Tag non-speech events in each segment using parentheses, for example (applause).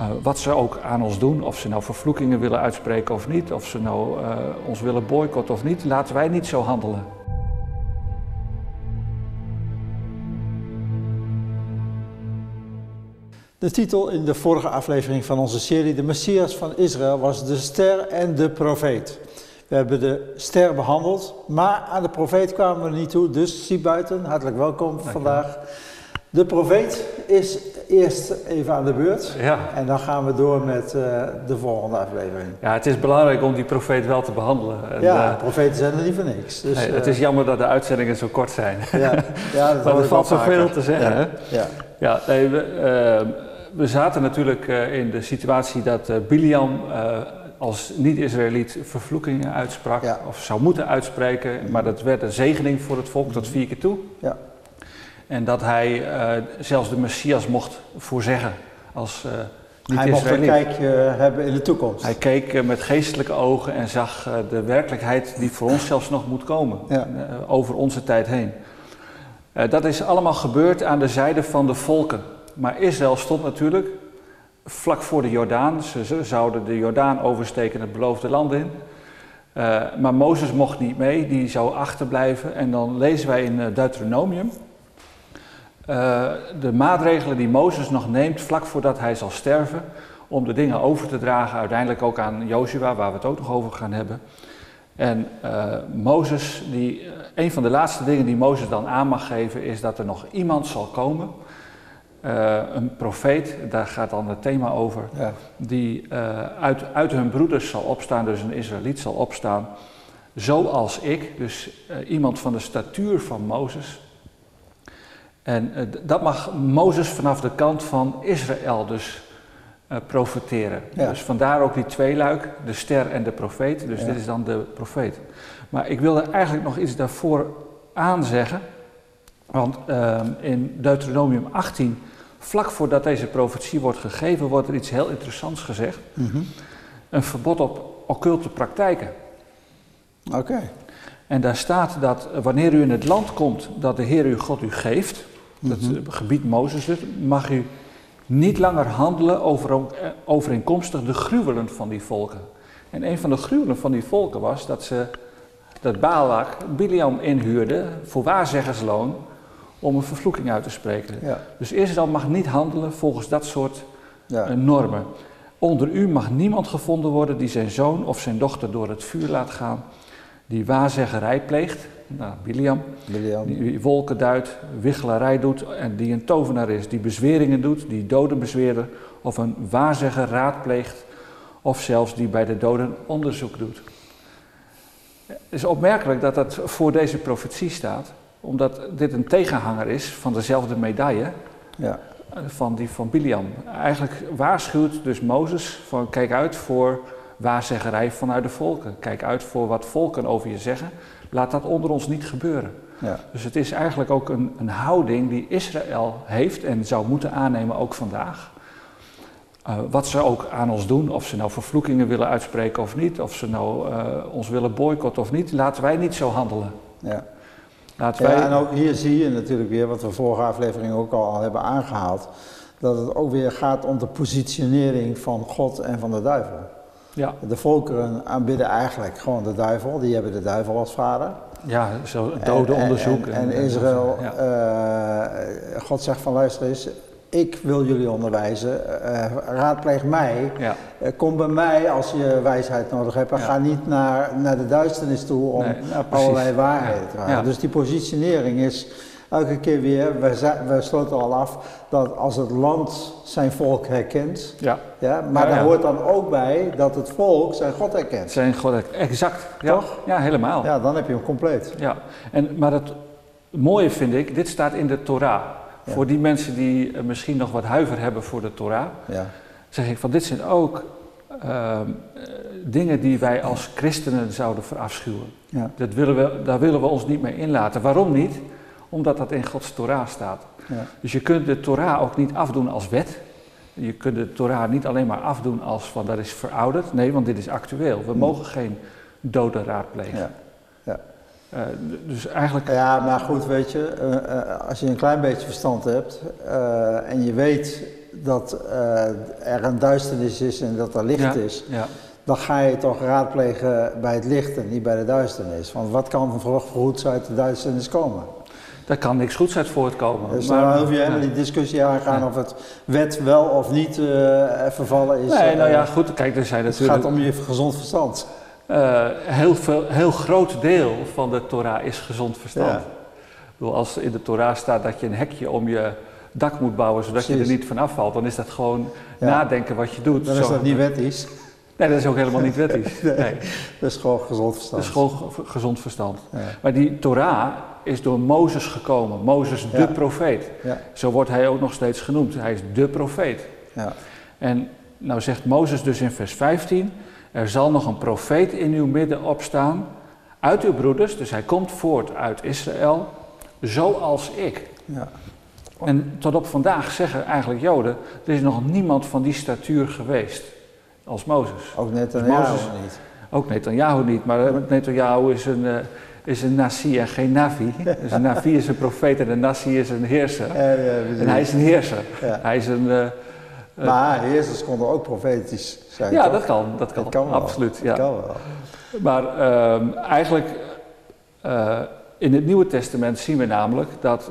Uh, wat ze ook aan ons doen, of ze nou vervloekingen willen uitspreken of niet, of ze nou uh, ons willen boycotten of niet, laten wij niet zo handelen. De titel in de vorige aflevering van onze serie De Messias van Israël was De Ster en de Profeet. We hebben de ster behandeld, maar aan de profeet kwamen we niet toe, dus zie buiten, hartelijk welkom vandaag. De profeet is eerst even aan de beurt ja. en dan gaan we door met uh, de volgende aflevering. Ja, het is belangrijk om die profeet wel te behandelen. En, ja, uh, profeten zijn er niet voor niks. Dus, nee, het is jammer dat de uitzendingen zo kort zijn. Ja, ja (laughs) dat maar er valt zoveel te zeggen. Ja, ja. ja nee, we, we zaten natuurlijk in de situatie dat Biliam als niet-Israëliet vervloekingen uitsprak, Ja. of zou moeten uitspreken, maar dat werd een zegening voor het volk tot vier keer toe. Ja. En dat hij eh, zelfs de Messias mocht voorzeggen als uh, Hij mocht een kijkje hebben in de toekomst. Hij keek eh, met geestelijke ogen en zag eh, de werkelijkheid die voor ons zelfs nog moet komen, Ja. eh, over onze tijd heen. Eh, dat is allemaal gebeurd aan de zijde van de volken. Maar Israël stond natuurlijk vlak voor de Jordaan. Ze, ze zouden de Jordaan oversteken het beloofde land in. Eh, maar Mozes mocht niet mee, die zou achterblijven. En dan lezen wij in eh, Deuteronomium eh, de maatregelen die Mozes nog neemt vlak voordat hij zal sterven. Om de dingen over te dragen, uiteindelijk ook aan Joshua, waar we het ook nog over gaan hebben. En eh, Mozes, die, eh, een van de laatste dingen die Mozes dan aan mag geven, is dat er nog iemand zal komen. Een profeet, daar gaat dan het thema over Ja. die uit, uit hun broeders zal opstaan, dus een Israëliet zal opstaan, zoals ik, dus iemand van de statuur van Mozes. En eh, dat mag Mozes vanaf de kant van Israël dus eh, profeteren. Ja. Dus vandaar ook die tweeluik, de ster en de profeet. Dus Ja. dit is dan de profeet. Maar ik wilde eigenlijk nog iets daarvoor aanzeggen. Want ehm, in Deuteronomium 18, vlak voordat deze profetie wordt gegeven, wordt er iets heel interessants gezegd. Mhm. Een verbod op occulte praktijken. Oké. En daar staat dat eh, wanneer u in het land komt dat de Heer uw God u geeft, dat Mhm. eh, gebied Mozes dus, mag u niet langer handelen over, eh, overeenkomstig de gruwelen van die volken. En een van de gruwelen van die volken was dat ze dat Balak Biliam inhuurde voor waarzeggersloon om een vervloeking uit te spreken. Ja. Dus Israël mag niet handelen volgens dat soort Ja. normen. Onder u mag niemand gevonden worden die zijn zoon of zijn dochter door het vuur laat gaan, die waarzeggerij pleegt, nou, Biliam, William. die wolken duidt, wichelarij doet en die een tovenaar is, die bezweringen doet, die doden bezweerder of een waarzegger raadpleegt of zelfs die bij de doden onderzoek doet. Het is opmerkelijk dat dat voor deze profetie staat, omdat dit een tegenhanger is van dezelfde medaille Ja. eh, van die van Biliam. Eigenlijk waarschuwt dus Mozes van kijk uit voor waarzeggerij vanuit de volken. Kijk uit voor wat volken over je zeggen. Laat dat onder ons niet gebeuren. Ja. Dus het is eigenlijk ook een, een houding die Israël heeft en zou moeten aannemen ook vandaag. Eh, wat ze ook aan ons doen, of ze nou vervloekingen willen uitspreken of niet, of ze nou eh, ons willen boycotten of niet, laten wij niet zo handelen. Ja. Laten wij, Ja, en ook hier zie je natuurlijk weer, wat we vorige aflevering ook al hebben aangehaald, dat het ook weer gaat om de positionering van God en van de duivel. Ja, De volkeren aanbidden eigenlijk gewoon de duivel, die hebben de duivel als vader. ja, zo dodenonderzoek. En, en, en Israël, Ja. eh, God zegt van luister eens, ik wil jullie onderwijzen, eh, raadpleeg mij, ja. Eh, kom bij mij als je wijsheid nodig hebt en Ja. ga niet naar, naar de duisternis toe om Nee, nou, allerlei waarheden te. Dus die positionering is elke keer weer, we, sloten al af, dat als het land zijn volk herkent, ja. ja, maar Ja, daar ja. hoort dan ook bij dat het volk zijn God herkent. Zijn God, exact. Ja, Toch? Ja, helemaal. Ja. Ja, dan heb je hem compleet. En, maar het mooie vind ik, dit staat in de Torah. Ja. Voor die mensen die eh, misschien nog wat huiver hebben voor de Torah, Ja, zeg ik van dit zijn ook ehm, eh, dingen die wij als christenen zouden verafschuwen. ja, Dat willen we, daar willen we ons niet mee inlaten. Waarom niet? Omdat dat in Gods Torah staat. ja. Dus je kunt de Torah ook niet afdoen als wet. Je kunt de Torah niet alleen maar afdoen als van dat is verouderd. Nee, want dit is actueel. We Hmm. mogen geen doden raadplegen. ja. Eh, d- dus eigenlijk, Ja, maar goed, weet je, eh, eh, als je een klein beetje verstand hebt eh, en je weet dat eh, er een duisternis is en dat er licht ja, is, Ja. dan ga je toch raadplegen bij het licht en niet bij de duisternis. Want wat kan voor goeds uit de duisternis komen? Daar kan niks goeds uit voortkomen. Dus maar- dan hoef je helemaal die discussie aangaan of het wet wel of niet eh, vervallen is. Nee, nou Eh, ja, goed. Kijk, er zijn het natuurlijk... gaat om je gezond verstand. Eh, heel, veel, heel groot deel van de Torah is gezond verstand. Ja. Ik bedoel, als in de Torah staat dat je een hekje om je dak moet bouwen zodat je er niet van afvalt, dan is dat gewoon Ja. nadenken wat je doet. Dan is Zo- dat niet wettisch, Nee, dat is ook helemaal niet (laughs) wettisch. Nee. Nee, dat is gewoon gezond verstand. dat is gewoon ge- gezond verstand. Ja. Maar die Torah is door Mozes gekomen. Mozes, de Ja. profeet. Ja, Zo wordt hij ook nog steeds genoemd. Hij is de profeet. ja, En nou zegt Mozes dus in vers 15, er zal nog een profeet in uw midden opstaan, uit uw broeders, dus hij komt voort uit Israël, zoals ik. ja. En tot op vandaag zeggen eigenlijk Joden, er is nog niemand van die statuur geweest als Mozes. Ook net een Mozes- niet. Ook Netanyahu niet, maar Netanyahu is een, eh, is een nasi en geen navi. (laughs) Dus een navi is een profeet en een nasi is een heerser. Ja. En hij is een heerser. Hij is een... eh, Maar heersers konden ook profetisch zijn. ja, toch? dat kan, dat kan, Dat kan wel. absoluut. Dat kan wel. Maar ehm, eigenlijk eh, in het Nieuwe Testament zien we namelijk dat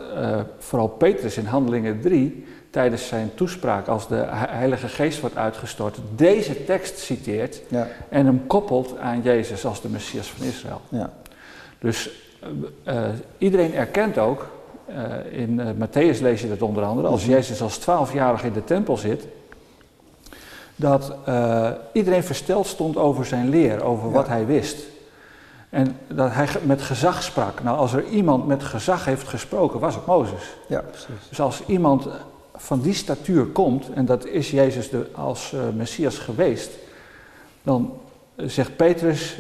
vooral Petrus in Handelingen 3 tijdens zijn toespraak als de He- Heilige Geest wordt uitgestort, deze tekst citeert Ja, en hem koppelt aan Jezus als de Messias van Israël. ja, Dus eh, eh, iedereen erkent ook, eh, in Matthäus lees je dat onder andere, als. Jezus als twaalfjarig in de tempel zit, dat iedereen versteld stond over zijn leer, over Ja. wat hij wist. En dat hij met gezag sprak. Nou, als er iemand met gezag heeft gesproken, was het Mozes. ja, precies. Dus als iemand van die statuur komt, en dat is Jezus de, als Messias geweest, dan zegt Petrus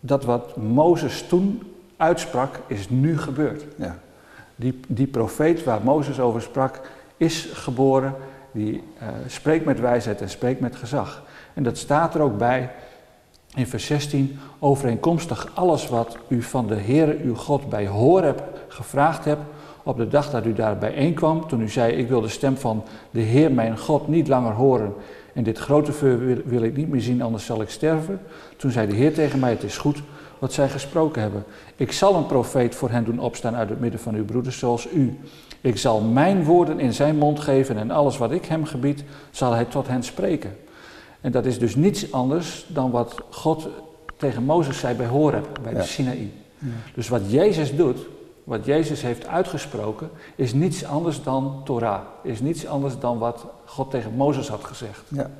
dat wat Mozes toen uitsprak, is nu gebeurd. Ja, Die, die profeet waar Mozes over sprak, is geboren, die eh, spreekt met wijsheid en spreekt met gezag. En dat staat er ook bij in vers 16, overeenkomstig alles wat u van de Heere uw God bij Horeb gevraagd hebt, op de dag dat u daar bijeenkwam, toen u zei, ik wil de stem van de Heer mijn God niet langer horen en dit grote vuur wil, wil ik niet meer zien, anders zal ik sterven. Toen zei de Heer tegen mij, het is goed wat zij gesproken hebben. Ik zal een profeet voor hen doen opstaan uit het midden van uw broeders zoals u. Ik zal mijn woorden in zijn mond geven en alles wat ik hem gebied, zal hij tot hen spreken. En dat is dus niets anders dan wat God tegen Mozes zei bij Horeb, bij de. Sinaï. Ja. Dus wat Jezus doet, wat Jezus heeft uitgesproken, is niets anders dan Torah. Is niets anders dan wat God tegen Mozes had gezegd. ja,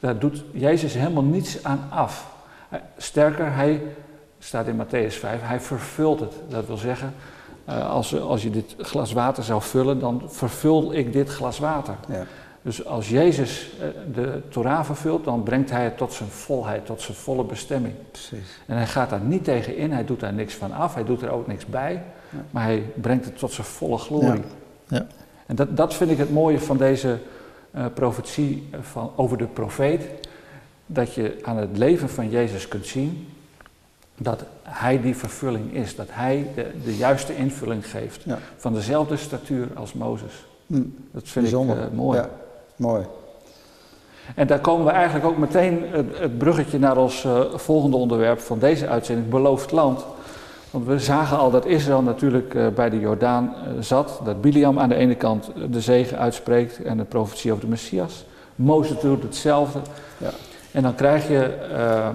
Daar doet Jezus helemaal niets aan af. Sterker, hij staat in Matthäus 5, hij vervult het. Dat wil zeggen, eh, als, als je dit glas water zou vullen, dan vervul ik dit glas water. ja, Dus als Jezus eh, de Torah vervult, dan brengt hij het tot zijn volheid, tot zijn volle bestemming. precies. En hij gaat daar niet tegen in, hij doet daar niks van af, hij doet er ook niks bij. Maar hij brengt het tot zijn volle glorie. Ja, ja. En dat, dat vind ik het mooie van deze eh profetie van, over de profeet, dat je aan het leven van Jezus kunt zien dat hij die vervulling is, dat hij de, de juiste invulling geeft Ja. van dezelfde statuur als Mozes. Hm, Dat vind bijzonder. ik eh, mooi. Ja, mooi. En daar komen we eigenlijk ook meteen het, het bruggetje naar ons eh, volgende onderwerp van deze uitzending, beloofd land. Want we zagen al dat Israël natuurlijk eh, bij de Jordaan eh, zat, dat Biliam aan de ene kant de zegen uitspreekt en de profetie over de Messias. Mozes doet hetzelfde. Ja. En dan krijg je eh,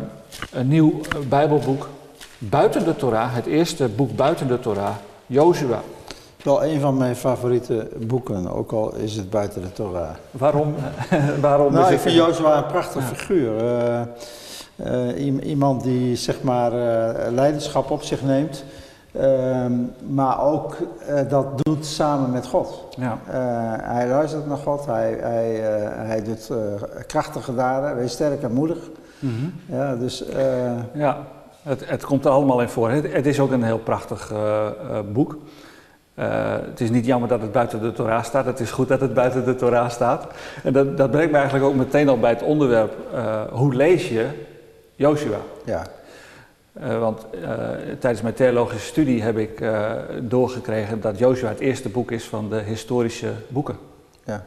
een nieuw eh, Bijbelboek buiten de Torah, het eerste boek buiten de Torah, Jozua. Wel een van mijn favoriete boeken, ook al is het buiten de Torah. Waarom? (laughs) waarom Nou, is ik vind Jozua een prachtig Ja. figuur. Eh, eh, i- iemand die zeg maar eh, leiderschap op zich neemt, ehm, maar ook eh, dat doet samen met God. Ja. Eh, hij luistert naar God, hij, hij, eh, hij doet eh, krachtige daden, wees sterk en moedig. Mhm. Ja, dus eh, Ja, het, het komt er allemaal in voor. Het, het is ook een heel prachtig eh, eh, boek. Eh, het is niet jammer dat het buiten de Torah staat. Het is goed dat het buiten de Torah staat. En dat, dat brengt me eigenlijk ook meteen al bij het onderwerp. eh, hoe lees je Joshua? ja, Eh, want eh, tijdens mijn theologische studie heb ik eh, doorgekregen dat Joshua het eerste boek is van de historische boeken. ja,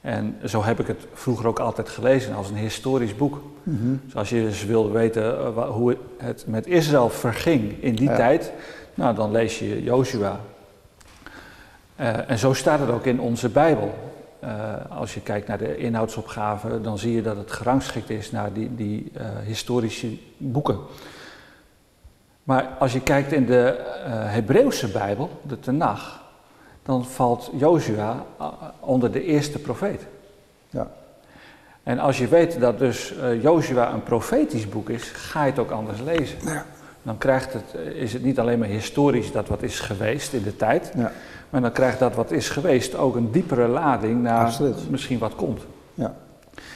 En zo heb ik het vroeger ook altijd gelezen als een historisch boek. Mhm. Dus als je dus wil weten hoe het met Israël verging in die Ja. tijd, nou, dan lees je Joshua. En zo staat het ook in onze Bijbel. Eh, als je kijkt naar de inhoudsopgave, dan zie je dat het gerangschikt is naar die, die eh, historische boeken. Maar als je kijkt in de eh Hebreeuwse Bijbel, de Tenach, dan valt Joshua eh, onder de eerste profeet. Ja. En als je weet dat dus Joshua een profetisch boek is, ga je het ook anders lezen. Ja. Dan krijgt het, eh, is het niet alleen maar historisch dat wat is geweest in de tijd, Ja. maar dan krijgt dat wat is geweest ook een diepere lading naar Absoluut. misschien wat komt. Ja.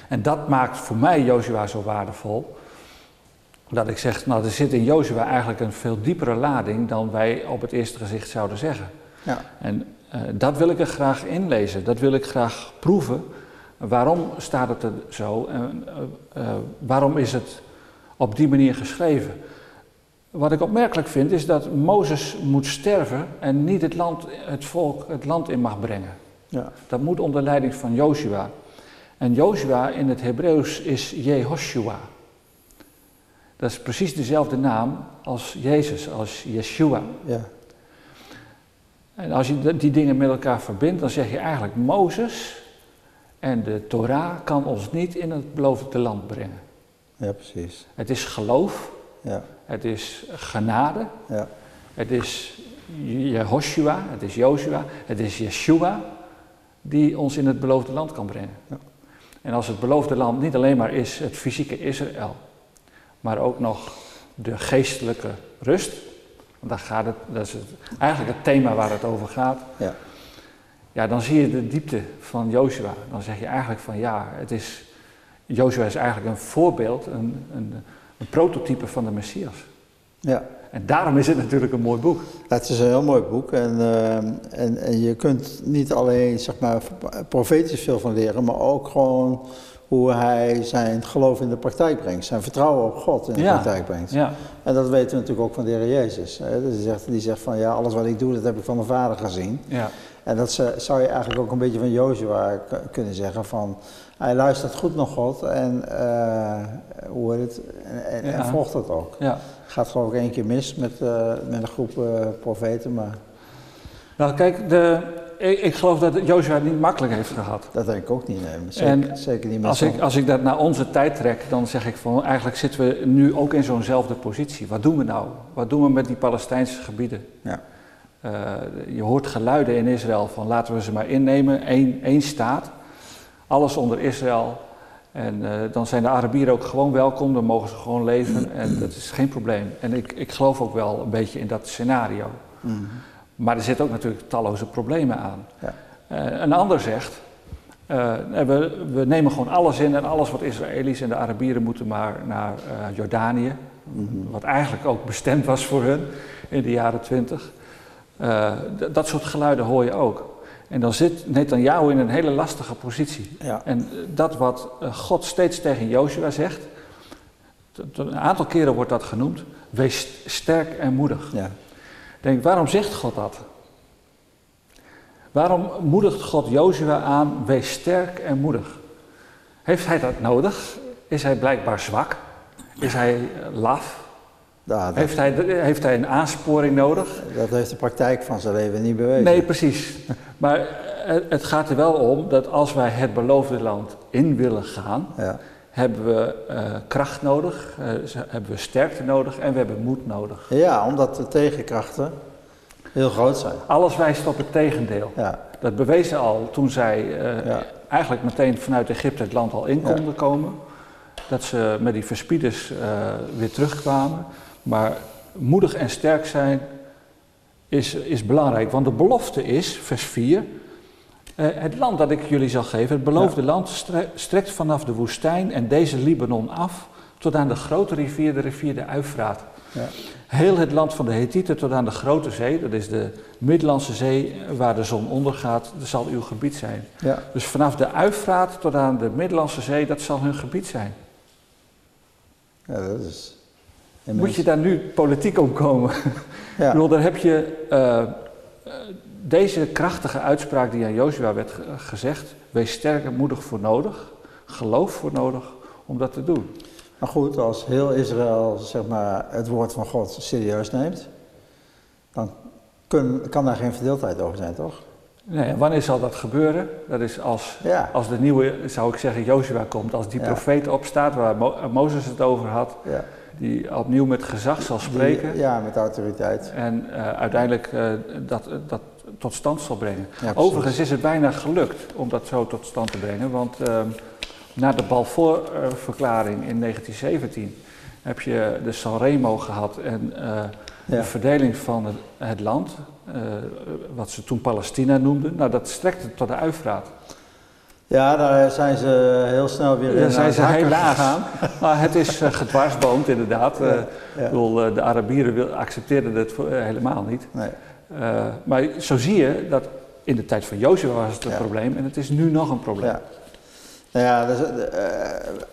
En dat maakt voor mij Joshua zo waardevol. Dat ik zeg, nou er zit in Joshua eigenlijk een veel diepere lading dan wij op het eerste gezicht zouden zeggen. Ja. En eh, dat wil ik er graag inlezen, dat wil ik graag proeven. Waarom staat het er zo en eh, waarom is het op die manier geschreven? Wat ik opmerkelijk vind is dat Mozes moet sterven en niet het, land, het volk het land in mag brengen. Ja. Dat moet onder leiding van Joshua. En Joshua in het Hebreeuws is Jehoshua. Dat is precies dezelfde naam als Jezus, als Yeshua. Ja. En als je die dingen met elkaar verbindt, dan zeg je eigenlijk Mozes en de Torah kan ons niet in het beloofde land brengen. Ja, precies. Het is geloof, Ja. Het is genade, Ja. het is Jehoshua, het is Joshua, het is Yeshua die ons in het beloofde land kan brengen. Ja. En als het beloofde land niet alleen maar is het fysieke Israël, maar ook nog de geestelijke rust, want daar gaat het, dat is het, eigenlijk het thema waar het over gaat, Ja. ja, dan zie je de diepte van Joshua. Dan zeg je eigenlijk van ja, het is, Joshua is eigenlijk een voorbeeld, een, een, een prototype van de Messias. Ja. En daarom is het natuurlijk een mooi boek. Het is een heel mooi boek en, eh, en, en je kunt niet alleen zeg maar, profetisch veel van leren, maar ook gewoon hoe hij zijn geloof in de praktijk brengt, zijn vertrouwen op God in de Ja. praktijk brengt. Ja, En dat weten we natuurlijk ook van de Heer Jezus. Hè? Dus die, zegt, die zegt van ja, alles wat ik doe, dat heb ik van de Vader gezien. ja, En dat ze- zou je eigenlijk ook een beetje van Jozua kunnen zeggen van hij luistert goed naar God en eh, hoe heet het, en, en, volgt het ook. ja. Gaat geloof ik één keer mis met, eh, met een groep eh, profeten, maar Nou kijk, de, ik, ik geloof dat Joshua het niet makkelijk heeft gehad. dat denk ik ook niet. Nee. Zeker, En zeker niet met Als ik, als ik dat naar onze tijd trek, dan zeg ik van eigenlijk zitten we nu ook in zo'nzelfde positie. Wat doen we nou? Wat doen we met die Palestijnse gebieden? Ja. Eh, je hoort geluiden in Israël van laten we ze maar innemen, één, één staat, alles onder Israël. En eh, dan zijn de Arabieren ook gewoon welkom, dan mogen ze gewoon leven en dat is geen probleem. En ik, ik geloof ook wel een beetje in dat scenario. Mhm. Maar er zitten ook natuurlijk talloze problemen aan. Ja. Eh, een ander zegt, we, we nemen gewoon alles in en alles wat Israëli's en de Arabieren moeten maar naar Jordanië. Mhm. Wat eigenlijk ook bestemd was voor hun in de jaren twintig. Eh, dat soort geluiden hoor je ook. En dan zit Netanyahu in een hele lastige positie. Ja. En eh, dat wat eh, God steeds tegen Joshua zegt, een aantal keren wordt dat genoemd, wees sterk en moedig. Ja. Denk, waarom zegt God dat? Waarom moedigt God Jozua aan, wees sterk en moedig? Heeft hij dat nodig? Is hij blijkbaar zwak? Is hij laf? Ja, dat, Heeft hij, heeft hij een aansporing nodig? dat heeft de praktijk van zijn leven niet bewezen. Nee, precies. Maar eh, het gaat er wel om dat als wij het beloofde land in willen gaan, Ja. hebben we eh, kracht nodig, eh, hebben we sterkte nodig en we hebben moed nodig. ja, omdat de tegenkrachten heel groot zijn. Alles wijst op het tegendeel. Ja. Dat bewezen al toen zij Ja. eigenlijk meteen vanuit Egypte het land al in konden komen. Dat ze met die verspieders weer terugkwamen. Maar moedig en sterk zijn is, is belangrijk. Want de belofte is, vers 4, eh, het land dat ik jullie zal geven, het beloofde land, stre- strekt vanaf de woestijn en deze Libanon af tot aan de grote rivier, de rivier de Uifraat. Ja. Heel het land van de Hethieten tot aan de grote zee, dat is de Middellandse zee eh, waar de zon ondergaat, dat zal uw gebied zijn. Ja. Dus vanaf de Uifraat tot aan de Middellandse zee, dat zal hun gebied zijn. ja, dat is. Moet je daar nu politiek om komen? (laughs) Ik Ja. bedoel, daar heb je, eh, eh, deze krachtige uitspraak die aan Jozua werd gezegd, wees sterk en moedig voor nodig, geloof voor nodig om dat te doen. Maar goed, als heel Israël zeg maar, het woord van God serieus neemt, dan kun, kan daar geen verdeeldheid over zijn, toch? Nee, wanneer zal dat gebeuren? Dat is als, Ja. als de nieuwe, zou ik zeggen, Jozua komt, als die Ja. profeet opstaat waar Mo- Mozes het over had, Ja. Die opnieuw met gezag zal spreken. Die- ja, met autoriteit. En eh, uiteindelijk eh, dat, dat tot stand zal brengen. Ja. Overigens is het bijna gelukt om dat zo tot stand te brengen. Want ehm, na de Balfour-verklaring in 1917 heb je de Sanremo gehad en eh, Ja. de verdeling van het, het land, eh, wat ze toen Palestina noemden. Nou, dat strekte tot de Uifraat. Ja, daar zijn ze heel snel weer in Daar zijn aan ze helaas. gegaan. (laughs) Maar het is eh, gedwarsboomd inderdaad. Eh, Ja, Ik bedoel, eh, de Arabieren accepteerden het eh, helemaal niet. Nee. Eh, maar zo zie je dat in de tijd van Jozua was het een Ja. probleem en het is nu nog een probleem. Ja. Nou ja, dus, eh,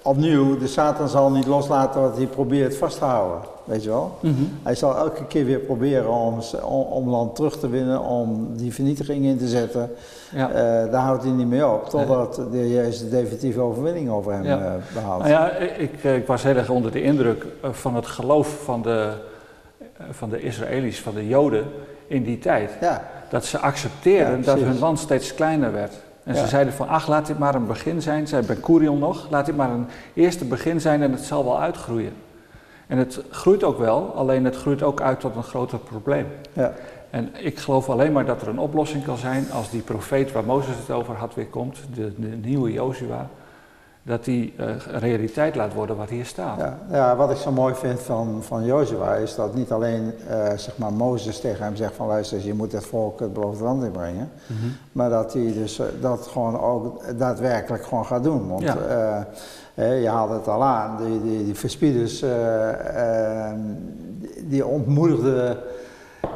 opnieuw, de Satan zal niet loslaten wat hij probeert vast te houden. Weet je wel? Mhm. Hij zal elke keer weer proberen om, om, om land terug te winnen, om die vernietiging in te zetten. Ja. Eh, daar houdt hij niet mee op, totdat de Heer Jezus de definitieve overwinning over hem Ja. eh, behaalt. Nou ja, ik, ik was heel erg onder de indruk van het geloof van de, van de Israëli's, van de Joden in die tijd. Ja, Dat ze accepteerden dat hun land steeds kleiner werd. En Ja. ze zeiden van, ach, laat dit maar een begin zijn, zei Ben Gurion nog, laat dit maar een eerste begin zijn en het zal wel uitgroeien. En het groeit ook wel, alleen het groeit ook uit tot een groter probleem. ja. En ik geloof alleen maar dat er een oplossing kan zijn als die profeet waar Mozes het over had weer komt, de, de nieuwe Jozua, dat die eh, realiteit laat worden wat hier staat. Ja, ja, wat ik zo mooi vind van, van Jozua is dat niet alleen eh, zeg maar Mozes tegen hem zegt van luister, je moet het volk het beloofde land inbrengen. Mhm. Maar dat hij dus eh, dat gewoon ook daadwerkelijk gewoon gaat doen. Want Ja. je haalde het al aan, die, die, die verspieders eh, eh, die, die ontmoedigden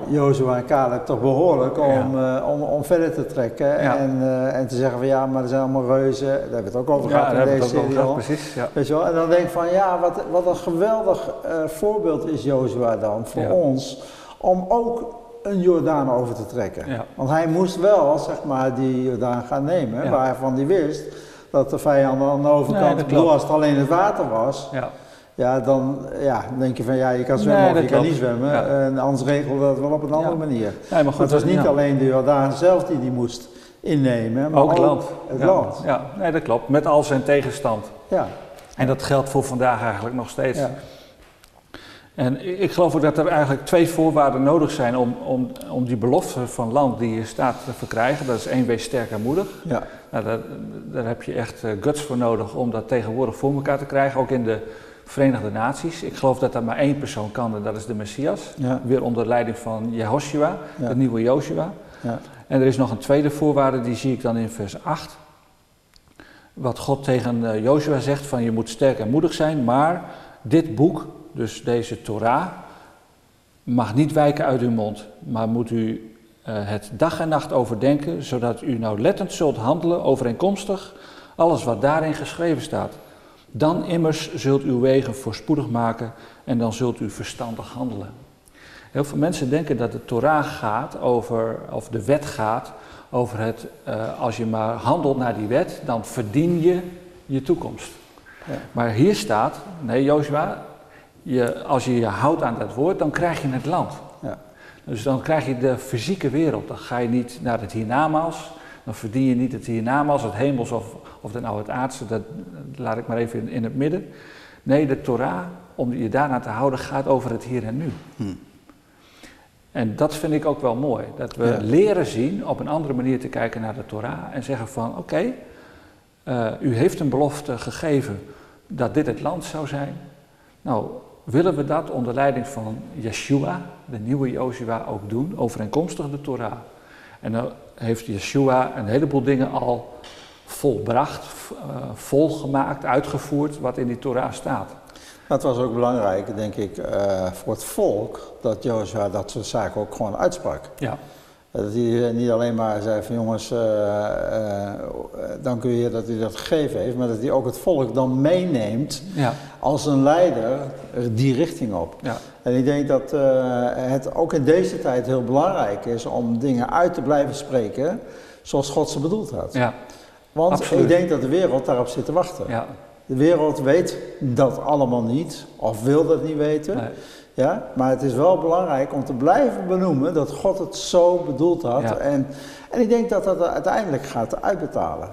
Jozua en Caleb toch behoorlijk om, eh, om, om verder te trekken. Ja. En, eh, en te zeggen van ja, maar er zijn allemaal reuzen. Daar hebben we het ook over Ja, gehad in deze serie al. precies. Weet je wel? En dan denk ik van ja, wat, wat een geweldig eh, voorbeeld is Jozua dan voor ons om ook een Jordaan over te trekken. Want hij moest wel, zeg maar, die Jordaan gaan nemen, waarvan hij wist dat de vijanden aan de Nee, overkant, klopt. als het alleen het water was, Ja. Ja, dan, ja, denk je van ja, je kan zwemmen Nee, of je kan niet zwemmen. Ja. En anders regelde dat wel op een andere Ja. manier. Nee, maar Maar goed, het was niet ja. alleen de Jordaan zelf die die moest innemen, maar ook het land. het ja. land. Ja, nee, dat klopt. Met al zijn tegenstand. Ja, En dat geldt voor vandaag eigenlijk nog steeds. ja, En ik ik geloof ook dat er eigenlijk twee voorwaarden nodig zijn om, om, om die belofte van land die je staat te verkrijgen. Dat is één, wees sterk en moedig. ja. Nou, daar, daar heb je echt eh, guts voor nodig om dat tegenwoordig voor elkaar te krijgen, ook in de Verenigde Naties. Ik geloof dat dat maar één persoon kan en dat is de Messias. ja, Weer onder leiding van Jehoshua, Ja. de nieuwe Joshua. ja. En er is nog een tweede voorwaarde, die zie ik dan in vers 8. Wat God tegen eh, Joshua zegt van je moet sterk en moedig zijn, maar dit boek, dus deze Torah, mag niet wijken uit uw mond, maar moet u eh, het dag en nacht overdenken, zodat u nauwlettend zult handelen overeenkomstig alles wat daarin geschreven staat. Dan immers zult uw wegen voorspoedig maken en dan zult u verstandig handelen. Heel veel mensen denken dat de Torah gaat over, of de wet gaat over het, eh, als je maar handelt naar die wet, dan verdien je je toekomst. Ja. Maar hier staat, nee Joshua, je, als je je houdt aan dat woord, dan krijg je het land. Ja. Dus dan krijg je de fysieke wereld. Dan ga je niet naar het hiernamaals, dan verdien je niet het hiernamaals, het hemels of, of dan nou het aardse, dat laat ik maar even in, in het midden. Nee, de Torah, om je daarna te houden, gaat over het hier en nu. Hm. En dat vind ik ook wel mooi. Dat we Ja. leren zien op een andere manier te kijken naar de Torah en zeggen van oké, eh, u heeft een belofte gegeven dat dit het land zou zijn. Nou, willen we dat onder leiding van Yeshua, de nieuwe Joshua, ook doen, overeenkomstig de Torah? En dan heeft Yeshua een heleboel dingen al volbracht, eh, volgemaakt, uitgevoerd, wat in die Torah staat. Het was ook belangrijk, denk ik, eh, voor het volk dat Joshua dat soort zaken ook gewoon uitsprak. Ja, Dat hij niet alleen maar zei van jongens, uh, uh, dank u Heer dat u dat gegeven heeft, maar dat hij ook het volk dan meeneemt ja. als een leider die richting op. Ja. En ik denk dat het ook in deze tijd heel belangrijk is om dingen uit te blijven spreken zoals God ze bedoeld had. Ja. Want ik denk dat de wereld daarop zit te wachten. Ja. De wereld weet dat allemaal niet, of wil dat niet weten. Nee. Ja? Maar het is wel belangrijk om te blijven benoemen dat God het zo bedoeld had. En, en ik denk dat dat uiteindelijk gaat uitbetalen.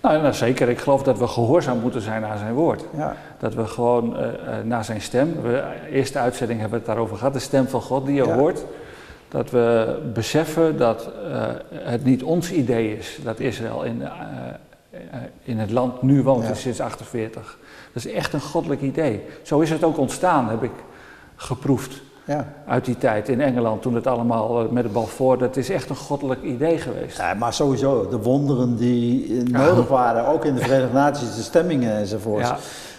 Nou, nou, zeker. Ik geloof dat we gehoorzaam moeten zijn aan zijn woord. Ja. Dat we gewoon uh, naar zijn stem, we, eerste uitzending hebben we het daarover gehad, de stem van God die je hoort. Dat we beseffen dat uh, het niet ons idee is dat Israël in, in het land nu woont sinds 48. Dat is echt een goddelijk idee. Zo is het ook ontstaan, heb ik geproefd. Ja. Uit die tijd in Engeland, toen het allemaal eh, met de bal voor, dat is echt een goddelijk idee geweest. Ja, maar sowieso, de wonderen die nodig waren, ook in de Verenigde Naties, de stemmingen enzovoort.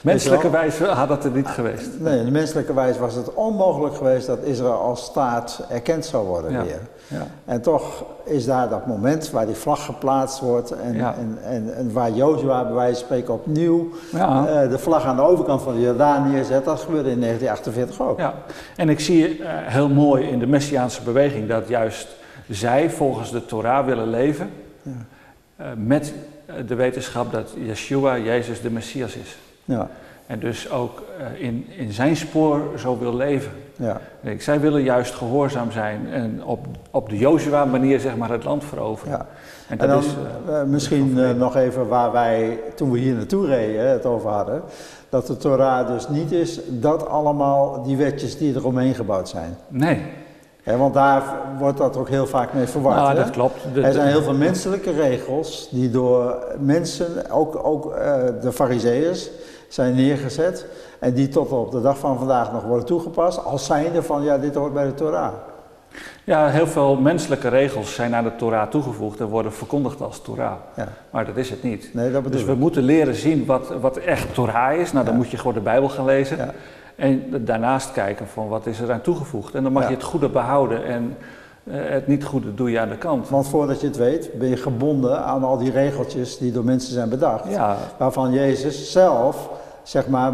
Menselijke wijze had dat er niet geweest. Nee, in de menselijke wijze was het onmogelijk geweest dat Israël als staat erkend zou worden ja. weer. Ja. En toch is daar dat moment waar die vlag geplaatst wordt en, en, en, en, waar Jozua bij wijze van spreken opnieuw uh, de vlag aan de overkant van de Jordaan neerzet. Dat gebeurde in 1948 ook. Ja. En ik zie uh, heel mooi in de Messiaanse beweging dat juist zij volgens de Torah willen leven uh, met de wetenschap dat Yeshua, Jezus, de Messias is. Ja. En dus ook uh, in, in zijn spoor zo wil leven. Ja. Ik, zij willen juist gehoorzaam zijn en op, op de Joshua manier zeg maar het land veroveren. Ja. En, en dan is, uh, misschien nog even waar wij toen we hier naartoe reden het over hadden. Dat de Torah dus niet is dat allemaal die wetjes die eromheen gebouwd zijn. Nee. Ja, want daar wordt dat ook heel vaak mee verward. Nou, dat klopt. er zijn heel veel menselijke regels die door mensen, ook, ook uh, de fariseeërs, zijn neergezet en die tot op de dag van vandaag nog worden toegepast, als zijnde van ja, dit hoort bij de Torah. Ja, heel veel menselijke regels zijn aan de Torah toegevoegd en worden verkondigd als Torah. Ja. Maar dat is het niet. Nee, dat dus we moeten leren zien wat, wat echt Torah is. Nou, dan moet je gewoon de Bijbel gaan lezen. Ja. En daarnaast kijken van wat is er aan toegevoegd. En dan mag je het goede behouden en uh, het niet goede doe je aan de kant. Want voordat je het weet ben je gebonden aan al die regeltjes die door mensen zijn bedacht. Ja. Waarvan Jezus zelf zeg maar,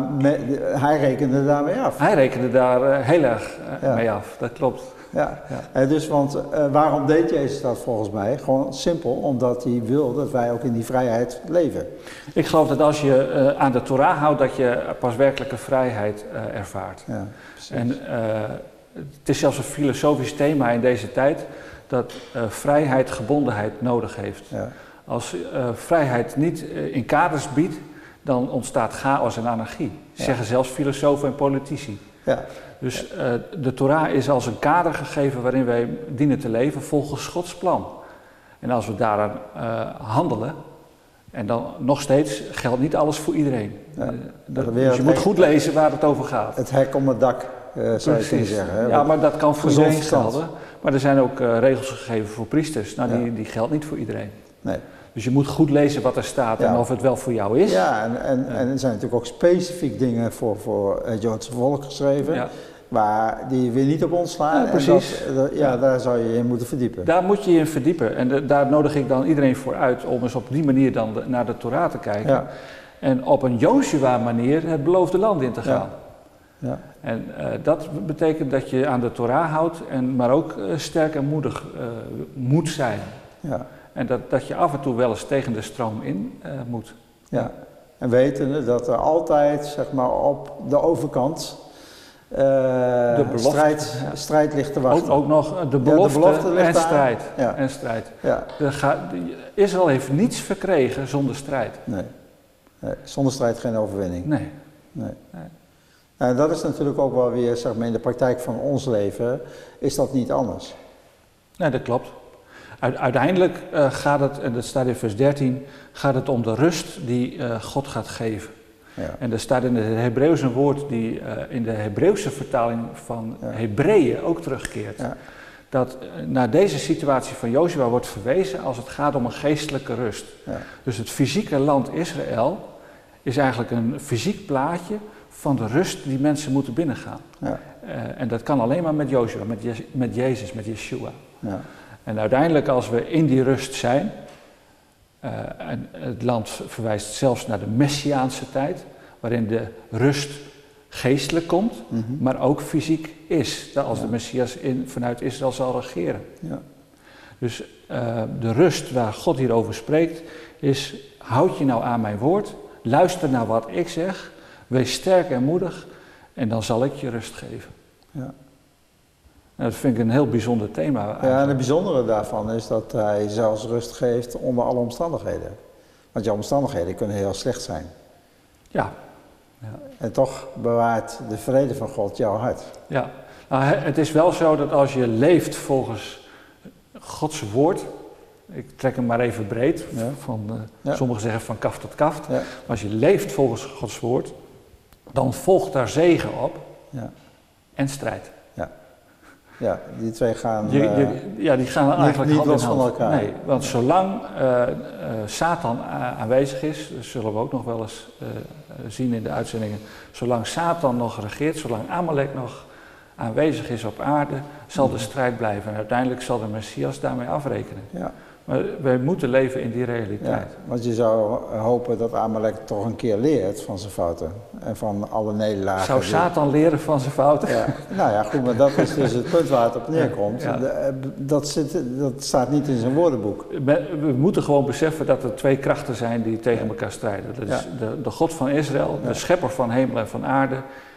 hij rekende daarmee af. Hij rekende daar uh, heel erg uh, mee af, dat klopt. Ja, ja. Uh, dus want waarom deed Jezus dat volgens mij? Gewoon simpel, omdat hij wil dat wij ook in die vrijheid leven. Ik geloof dat als je aan de Torah houdt, dat je pas werkelijke vrijheid ervaart. Ja, en het is zelfs een filosofisch thema in deze tijd, dat vrijheid gebondenheid nodig heeft. Ja. Als vrijheid niet in kaders biedt, dan ontstaat chaos en anarchie. Zeggen zelfs filosofen en politici. Ja. Dus uh, de Torah is als een kader gegeven waarin wij dienen te leven volgens Gods plan. En als we daaraan uh, handelen, en dan nog steeds geldt niet alles voor iedereen. Ja, uh, dat, dus je moet goed lezen waar het over gaat. Het hek om het dak, zou je kunnen zeggen. Hè? Ja, maar dat kan voor iedereen gelden. Maar er zijn ook regels gegeven voor priesters. Nou, die, die geldt niet voor iedereen. Nee. Dus je moet goed lezen wat er staat en of het wel voor jou is. Ja, en, en, en er zijn natuurlijk ook specifiek dingen voor, voor het Joodse volk geschreven. Ja. Waar die weer niet op ons slaan. Ja, precies. Dat, ja, daar zou je in moeten verdiepen. Daar moet je je in verdiepen. En daar nodig ik dan iedereen voor uit om eens op die manier dan naar de Torah te kijken. Ja. En op een Joshua manier het beloofde land in te gaan. Ja. En uh, dat betekent dat je aan de Torah houdt, en, maar ook uh, sterk en moedig uh, moet zijn. Ja. En dat, dat je af en toe wel eens tegen de stroom in uh, moet. Ja, en weten dat er altijd zeg maar, op de overkant uh, de belofte, strijd, ja. strijd ligt te wachten. Ook, ook nog de belofte, ja, de belofte en, strijd, ja. en strijd. Ja. Israël heeft niets verkregen zonder strijd. Nee. nee. Zonder strijd geen overwinning. Nee. nee. nee. En dat is natuurlijk ook wel weer, zeg maar, in de praktijk van ons leven, is dat niet anders. Nee, dat klopt. Uiteindelijk uh, gaat het, en dat staat in vers 13, gaat het om de rust die uh, God gaat geven. Ja. En er staat in het Hebreeuws een woord die uh, in de Hebreeuwse vertaling van ja. Hebreeën ook terugkeert. Ja. Dat naar deze situatie van Jozua wordt verwezen als het gaat om een geestelijke rust. Dus het fysieke land Israël is eigenlijk een fysiek plaatje van de rust die mensen moeten binnengaan. en dat kan alleen maar met Jozua, met, Je met Jezus, met Yeshua. En uiteindelijk, als we in die rust zijn, uh, en het land verwijst zelfs naar de Messiaanse tijd, waarin de rust geestelijk komt, Mhm. maar ook fysiek is. Als Ja. de Messias in, vanuit Israël zal regeren. Ja. Dus eh, de rust waar God hierover spreekt, is houd je nou aan mijn woord, luister naar wat ik zeg, wees sterk en moedig en dan zal ik je rust geven. Ja. Dat vind ik een heel bijzonder thema. Ja, en het bijzondere daarvan is dat hij zelfs rust geeft onder alle omstandigheden. Want jouw omstandigheden kunnen heel slecht zijn. ja, En toch bewaart de vrede van God jouw hart. ja. Nou, he- het is wel zo dat als je leeft volgens Gods woord, ik trek hem maar even breed, Ja. van, eh, Ja. sommigen zeggen van kaft tot kaft, Ja. maar als je leeft volgens Gods woord, dan volgt daar zegen op Ja, en strijd. Ja die twee gaan. Je, eh, ja, die gaan eigenlijk niet los van elkaar. Nee, want zolang eh, eh, Satan aanwezig is, dat zullen we ook nog wel eens zien in de uitzendingen, zolang Satan nog regeert, zolang Amalek nog aanwezig is op aarde, zal de strijd blijven. En uiteindelijk zal de Messias daarmee afrekenen. ja, Maar wij moeten leven in die ja, realiteit. want je zou hopen dat Amalek toch een keer leert van zijn fouten. En van alle nederlagen. Zou Satan leren van zijn fouten? Ja, nou ja, goed, maar dat is dus het punt waar het op neerkomt. Ja. Eh, Dat, zit, dat staat niet in zijn woordenboek. We moeten gewoon beseffen dat er twee krachten zijn die tegen elkaar strijden. Dat is de, de God van Israël, de schepper van hemel en van aarde,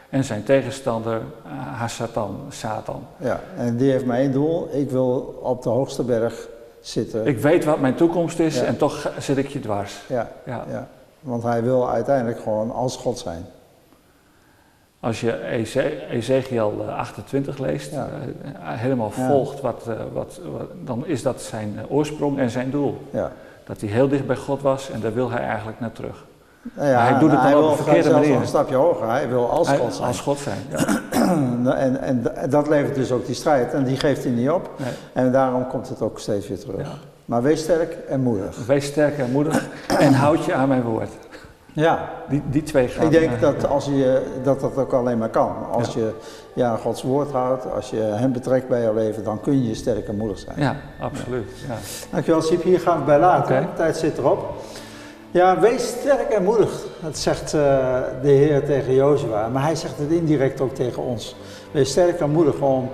en zijn tegenstander uh, Hasatan, Satan. Ja, en die heeft maar één doel. Ik wil op de hoogste berg zitten. Ik weet wat mijn toekomst is Ja. en toch zit ik je dwars. Ja, Ja. ja, want hij wil uiteindelijk gewoon als God zijn. Als je Eze- Ezekiel eh, 28 leest, Ja. eh, helemaal volgt, wat, eh, wat, wat- dan is dat zijn eh, oorsprong en zijn doel. Ja. Dat hij heel dicht bij God was en daar wil hij eigenlijk naar terug. Nou ja, hij doet het dan op een verkeerde manier. een stapje hoger. Hij wil als Hij- God zijn. Als God zijn, ja. (clears throat) En, en dat levert dus ook die strijd. En die geeft hij niet op. Nee. En daarom komt het ook steeds weer terug. Ja. Maar wees sterk en moedig. Wees sterk en moedig en houd je aan mijn woord. Ja, Die, die twee gaan. ik denk eh, dat, als je, dat dat ook alleen maar kan. Als je je aan Gods woord houdt, als je hem betrekt bij jouw leven, dan kun je sterk en moedig zijn. Ja, absoluut. Ja. Dankjewel Siep, hier gaan we bij laten. Tijd zit erop. Ja, wees sterk en moedig. Dat zegt eh, de Heer tegen Jozua, maar hij zegt het indirect ook tegen ons. Wees sterk en moedig om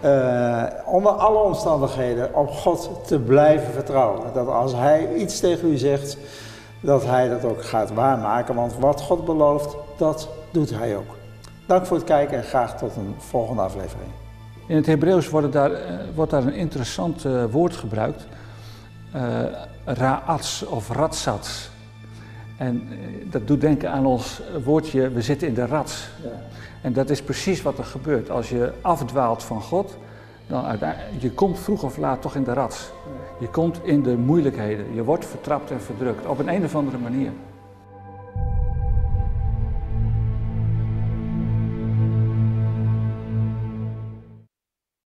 eh, onder alle omstandigheden op God te blijven vertrouwen. Dat als hij iets tegen u zegt, dat hij dat ook gaat waarmaken. Want wat God belooft, dat doet hij ook. Dank voor het kijken en graag tot een volgende aflevering. In het Hebreeuws wordt daar, eh, wordt daar een interessant woord gebruikt. Eh raats of ratsats. En eh, dat doet denken aan ons woordje, we zitten in de rats. En dat is precies wat er gebeurt. Als je afdwaalt van God, dan je komt vroeg of laat toch in de rats. Je komt in de moeilijkheden. Je wordt vertrapt en verdrukt op een, een of andere manier.